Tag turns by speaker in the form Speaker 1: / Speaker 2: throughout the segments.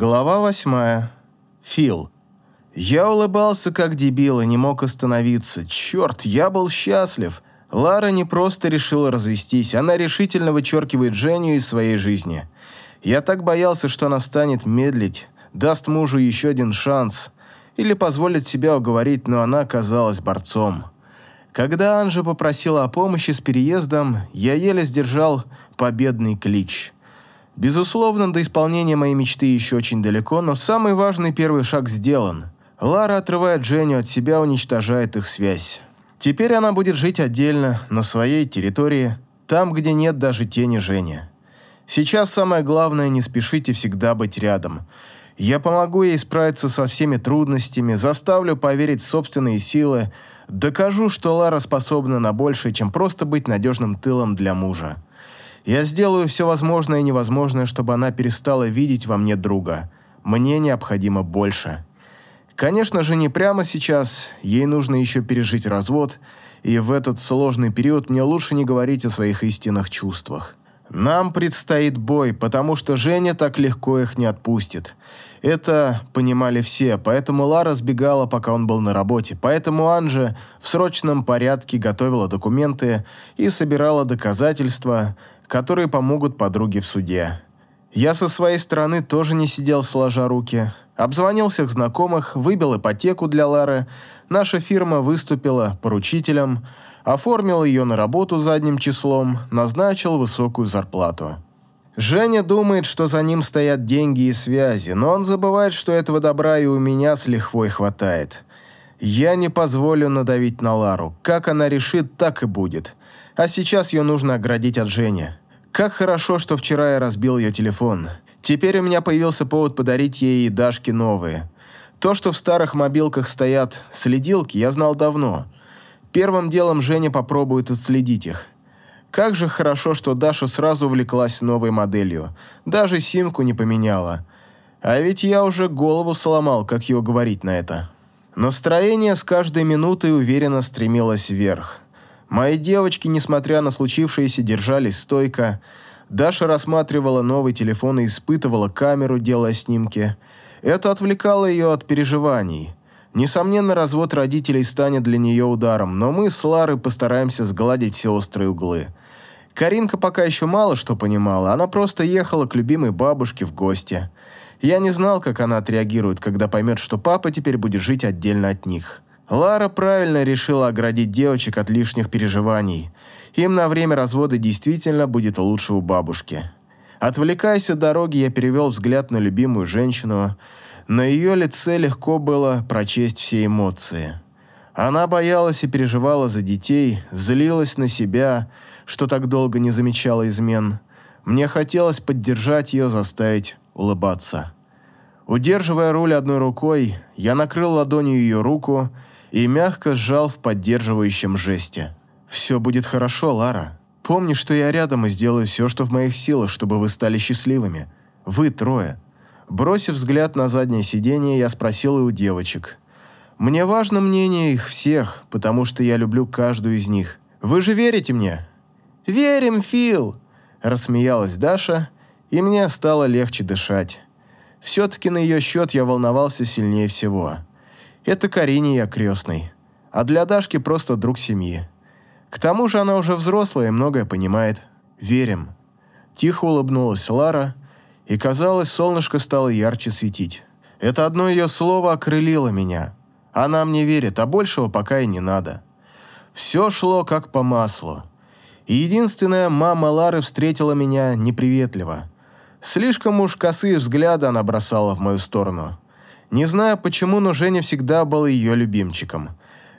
Speaker 1: Глава восьмая. Фил. Я улыбался как дебил и не мог остановиться. Черт, я был счастлив. Лара не просто решила развестись, она решительно вычеркивает Женю из своей жизни. Я так боялся, что она станет медлить, даст мужу еще один шанс или позволит себя уговорить, но она оказалась борцом. Когда Анжа попросила о помощи с переездом, я еле сдержал победный клич – Безусловно, до исполнения моей мечты еще очень далеко, но самый важный первый шаг сделан. Лара отрывает Женю от себя, уничтожает их связь. Теперь она будет жить отдельно, на своей территории, там, где нет даже тени Жени. Сейчас самое главное – не спешите всегда быть рядом. Я помогу ей справиться со всеми трудностями, заставлю поверить в собственные силы, докажу, что Лара способна на большее, чем просто быть надежным тылом для мужа. Я сделаю все возможное и невозможное, чтобы она перестала видеть во мне друга. Мне необходимо больше. Конечно же, не прямо сейчас. Ей нужно еще пережить развод, и в этот сложный период мне лучше не говорить о своих истинных чувствах. Нам предстоит бой, потому что Женя так легко их не отпустит. Это понимали все, поэтому Лара сбегала, пока он был на работе. Поэтому Анжа в срочном порядке готовила документы и собирала доказательства, которые помогут подруге в суде. Я со своей стороны тоже не сидел сложа руки. Обзвонил всех знакомых, выбил ипотеку для Лары. Наша фирма выступила поручителем, оформил ее на работу задним числом, назначил высокую зарплату. Женя думает, что за ним стоят деньги и связи, но он забывает, что этого добра и у меня с лихвой хватает. Я не позволю надавить на Лару. Как она решит, так и будет. А сейчас ее нужно оградить от Жени. Как хорошо, что вчера я разбил ее телефон. Теперь у меня появился повод подарить ей и Дашке новые. То, что в старых мобилках стоят следилки, я знал давно. Первым делом Женя попробует отследить их. Как же хорошо, что Даша сразу увлеклась новой моделью. Даже симку не поменяла. А ведь я уже голову сломал, как его говорить на это. Настроение с каждой минутой уверенно стремилось вверх. Мои девочки, несмотря на случившееся, держались стойко. Даша рассматривала новый телефон и испытывала камеру, делая снимки. Это отвлекало ее от переживаний. Несомненно, развод родителей станет для нее ударом, но мы с Ларой постараемся сгладить все острые углы. Каринка пока еще мало что понимала, она просто ехала к любимой бабушке в гости. Я не знал, как она отреагирует, когда поймет, что папа теперь будет жить отдельно от них. Лара правильно решила оградить девочек от лишних переживаний. Им на время развода действительно будет лучше у бабушки. Отвлекаясь от дороги, я перевел взгляд на любимую женщину. На ее лице легко было прочесть все эмоции. Она боялась и переживала за детей, злилась на себя, что так долго не замечала измен. Мне хотелось поддержать ее, заставить улыбаться. Удерживая руль одной рукой, я накрыл ладонью ее руку и мягко сжал в поддерживающем жесте. «Все будет хорошо, Лара. Помни, что я рядом и сделаю все, что в моих силах, чтобы вы стали счастливыми. Вы трое». Бросив взгляд на заднее сиденье, я спросил и у девочек. «Мне важно мнение их всех, потому что я люблю каждую из них. Вы же верите мне?» «Верим, Фил!» – рассмеялась Даша, и мне стало легче дышать. Все-таки на ее счет я волновался сильнее всего. Это Карине я крестный. А для Дашки просто друг семьи. К тому же она уже взрослая и многое понимает. Верим. Тихо улыбнулась Лара, и, казалось, солнышко стало ярче светить. Это одно ее слово окрылило меня. Она мне верит, а большего пока и не надо. Все шло как по маслу. И единственная мама Лары встретила меня неприветливо. Слишком уж косые взгляды она бросала в мою сторону. Не знаю почему, но Женя всегда был ее любимчиком.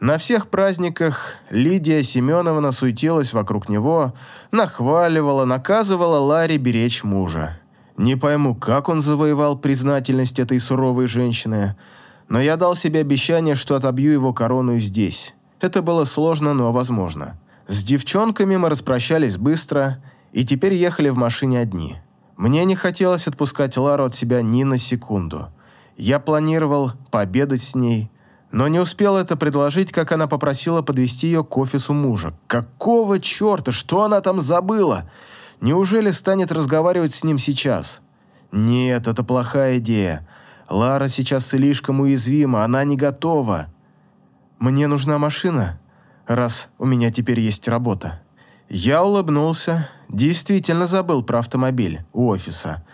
Speaker 1: На всех праздниках Лидия Семеновна суетилась вокруг него, нахваливала, наказывала Ларе беречь мужа. Не пойму, как он завоевал признательность этой суровой женщины, но я дал себе обещание, что отобью его корону здесь. Это было сложно, но возможно. С девчонками мы распрощались быстро и теперь ехали в машине одни. Мне не хотелось отпускать Лару от себя ни на секунду. Я планировал пообедать с ней, но не успел это предложить, как она попросила подвести ее к офису мужа. Какого черта? Что она там забыла? Неужели станет разговаривать с ним сейчас? Нет, это плохая идея. Лара сейчас слишком уязвима, она не готова. Мне нужна машина, раз у меня теперь есть работа. Я улыбнулся, действительно забыл про автомобиль у офиса.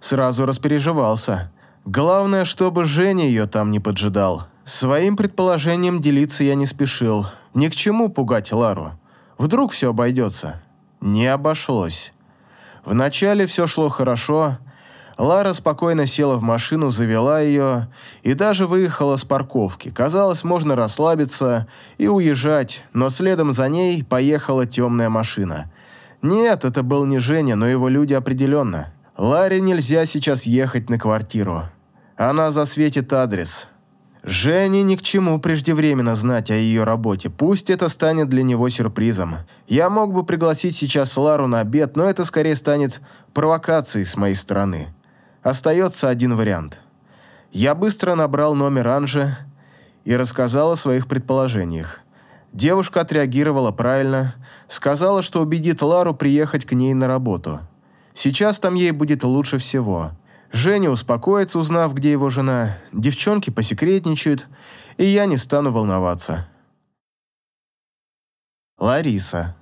Speaker 1: Сразу распереживался. Главное, чтобы Женя ее там не поджидал. Своим предположением делиться я не спешил. Ни к чему пугать Лару. Вдруг все обойдется. Не обошлось. Вначале все шло хорошо. Лара спокойно села в машину, завела ее и даже выехала с парковки. Казалось, можно расслабиться и уезжать, но следом за ней поехала темная машина. Нет, это был не Женя, но его люди определенно. Ларе нельзя сейчас ехать на квартиру. Она засветит адрес. Жене ни к чему преждевременно знать о ее работе. Пусть это станет для него сюрпризом. Я мог бы пригласить сейчас Лару на обед, но это скорее станет провокацией с моей стороны. Остается один вариант. Я быстро набрал номер Анжи и рассказал о своих предположениях. Девушка отреагировала правильно, сказала, что убедит Лару приехать к ней на работу. Сейчас там ей будет лучше всего. Женя успокоится, узнав, где его жена. Девчонки посекретничают, и я не стану волноваться. Лариса.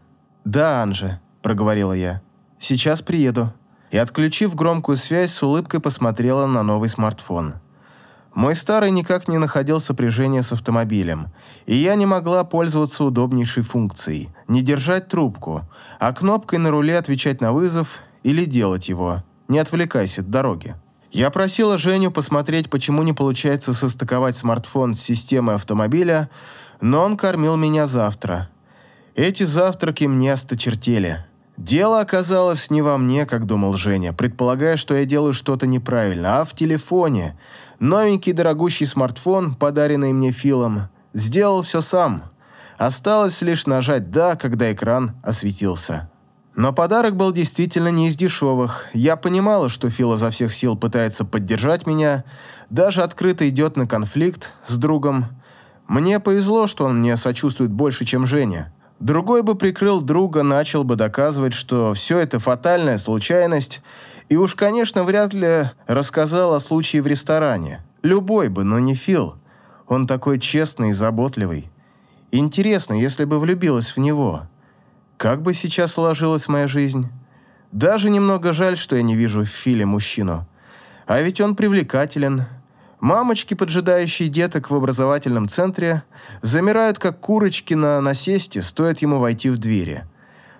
Speaker 1: «Да, Анже», – проговорила я. «Сейчас приеду». И, отключив громкую связь, с улыбкой посмотрела на новый смартфон. Мой старый никак не находил сопряжения с автомобилем, и я не могла пользоваться удобнейшей функцией – не держать трубку, а кнопкой на руле отвечать на вызов или делать его. Не отвлекайся от дороги. Я просила Женю посмотреть, почему не получается состыковать смартфон с системой автомобиля, но он кормил меня завтра. Эти завтраки мне осточертели. Дело оказалось не во мне, как думал Женя, предполагая, что я делаю что-то неправильно, а в телефоне. Новенький дорогущий смартфон, подаренный мне Филом, сделал все сам. Осталось лишь нажать «да», когда экран осветился. Но подарок был действительно не из дешевых. Я понимала, что Фил изо всех сил пытается поддержать меня, даже открыто идет на конфликт с другом. Мне повезло, что он мне сочувствует больше, чем Женя. Другой бы прикрыл друга, начал бы доказывать, что все это фатальная случайность, и уж, конечно, вряд ли рассказал о случае в ресторане. Любой бы, но не Фил. Он такой честный и заботливый. Интересно, если бы влюбилась в него – как бы сейчас сложилась моя жизнь? Даже немного жаль, что я не вижу в Филе мужчину. А ведь он привлекателен. Мамочки, поджидающие деток в образовательном центре, замирают, как курочки на насесте, стоит ему войти в двери.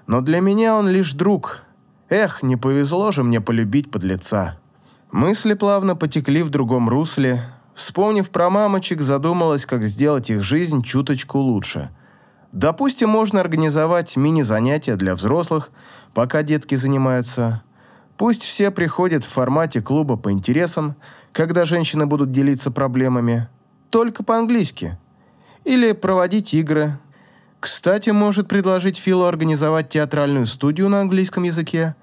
Speaker 1: Но для меня он лишь друг. Эх, не повезло же мне полюбить подлеца. Мысли плавно потекли в другом русле. Вспомнив про мамочек, задумалась, как сделать их жизнь чуточку лучше – Допустим, можно организовать мини-занятия для взрослых, пока детки занимаются. Пусть все приходят в формате клуба по интересам, когда женщины будут делиться проблемами. Только по-английски. Или проводить игры. Кстати, может предложить Филу организовать театральную студию на английском языке.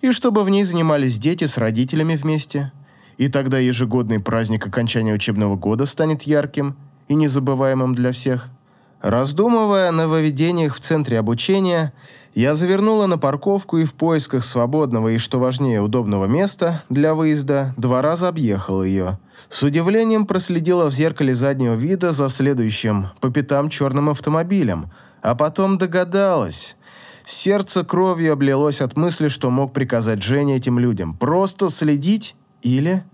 Speaker 1: И чтобы в ней занимались дети с родителями вместе. И тогда ежегодный праздник окончания учебного года станет ярким и незабываемым для всех. Раздумывая о нововведениях в центре обучения, я завернула на парковку и в поисках свободного и, что важнее, удобного места для выезда два раза объехала ее. С удивлением проследила в зеркале заднего вида за следующим по пятам черным автомобилем, а потом догадалась. Сердце кровью облилось от мысли, что мог приказать Жене этим людям. Просто следить или...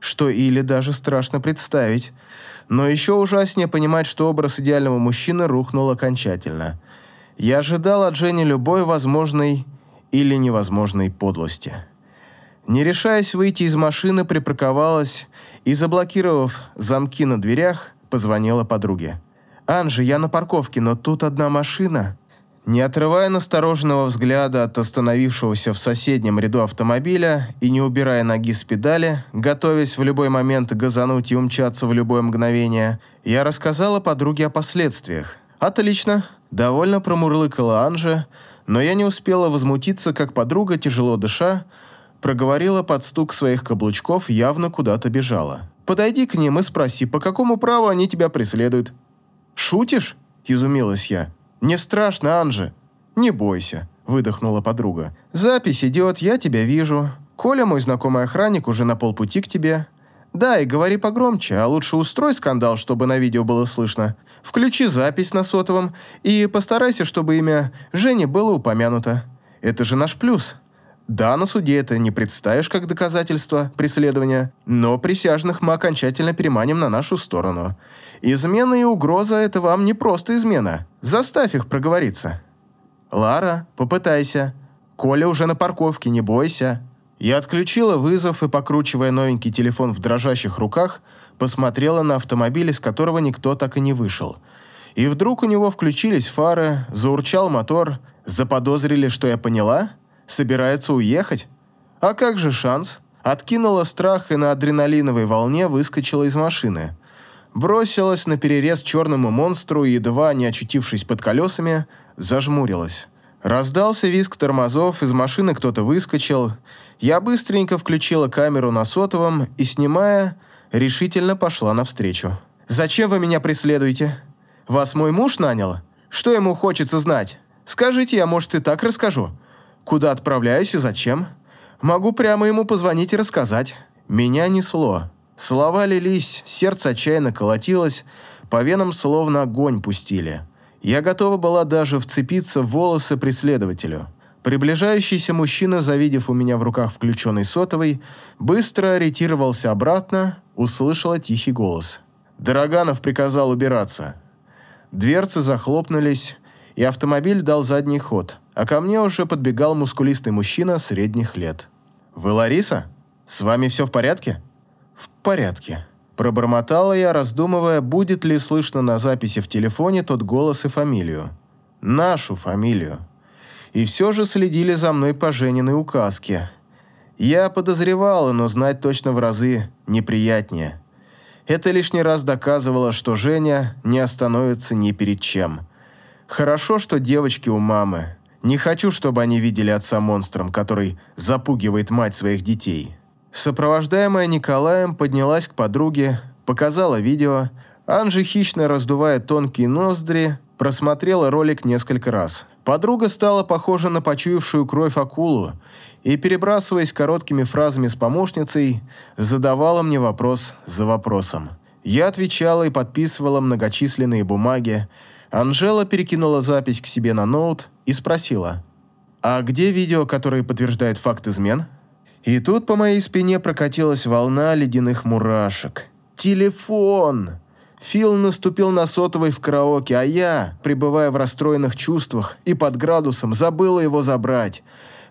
Speaker 1: Что или даже страшно представить – но еще ужаснее понимать, что образ идеального мужчины рухнул окончательно. Я ожидал от Жени любой возможной или невозможной подлости. Не решаясь выйти из машины, припарковалась и, заблокировав замки на дверях, позвонила подруге. «Анжи, я на парковке, но тут одна машина». Не отрывая настороженного взгляда от остановившегося в соседнем ряду автомобиля и не убирая ноги с педали, готовясь в любой момент газануть и умчаться в любое мгновение, я рассказала подруге о последствиях. «Отлично!» – довольно промурлыкала Анжа, но я не успела возмутиться, как подруга, тяжело дыша, проговорила под стук своих каблучков, явно куда-то бежала. «Подойди к ним и спроси, по какому праву они тебя преследуют?» «Шутишь?» – изумилась я. «Не страшно, Анже». «Не бойся», – выдохнула подруга. «Запись идет, я тебя вижу. Коля, мой знакомый охранник, уже на полпути к тебе. Да, и говори погромче, а лучше устрой скандал, чтобы на видео было слышно. Включи запись на сотовом и постарайся, чтобы имя Жени было упомянуто. Это же наш плюс. Да, на суде это не представишь как доказательство преследования, но присяжных мы окончательно переманим на нашу сторону. Измена и угроза – это вам не просто измена. Заставь их проговориться. Лара, попытайся. Коля уже на парковке, не бойся. Я отключила вызов и, покручивая новенький телефон в дрожащих руках, посмотрела на автомобиль, из которого никто так и не вышел. И вдруг у него включились фары, заурчал мотор, заподозрили, что я поняла – Собирается уехать? А как же шанс? Откинула страх и на адреналиновой волне выскочила из машины. Бросилась на перерез черному монстру и, едва не очутившись под колесами, зажмурилась. Раздался визг тормозов, из машины кто-то выскочил. Я быстренько включила камеру на сотовом и, снимая, решительно пошла навстречу. «Зачем вы меня преследуете? Вас мой муж нанял? Что ему хочется знать? Скажите, я, может, и так расскажу. Куда отправляюсь и зачем? Могу прямо ему позвонить и рассказать. Меня несло. Слова лились, сердце отчаянно колотилось, по венам словно огонь пустили. Я готова была даже вцепиться в волосы преследователю. Приближающийся мужчина, завидев у меня в руках включенный сотовый, быстро ориентировался обратно, услышала тихий голос. Дороганов приказал убираться. Дверцы захлопнулись, и автомобиль дал задний ход, а ко мне уже подбегал мускулистый мужчина средних лет. «Вы Лариса? С вами все в порядке?» «В порядке». Пробормотала я, раздумывая, будет ли слышно на записи в телефоне тот голос и фамилию. Нашу фамилию. И все же следили за мной по Жениной указке. Я подозревала, но знать точно в разы неприятнее. Это лишний раз доказывало, что Женя не остановится ни перед чем – Хорошо, что девочки у мамы. Не хочу, чтобы они видели отца монстром, который запугивает мать своих детей. Сопровождаемая Николаем поднялась к подруге, показала видео. Анжи, хищно раздувая тонкие ноздри, просмотрела ролик несколько раз. Подруга стала похожа на почуявшую кровь акулу и, перебрасываясь короткими фразами с помощницей, задавала мне вопрос за вопросом. Я отвечала и подписывала многочисленные бумаги, Анжела перекинула запись к себе на ноут и спросила, «А где видео, которое подтверждает факт измен?» И тут по моей спине прокатилась волна ледяных мурашек. «Телефон!» Фил наступил на сотовый в караоке, а я, пребывая в расстроенных чувствах и под градусом, забыла его забрать.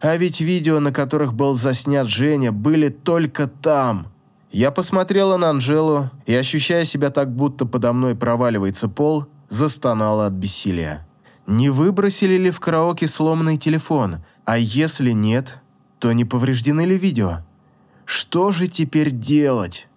Speaker 1: А ведь видео, на которых был заснят Женя, были только там. Я посмотрела на Анжелу и, ощущая себя так, будто подо мной проваливается пол, застонала от бессилия. Не выбросили ли в караоке сломанный телефон? А если нет, то не повреждены ли видео? Что же теперь делать?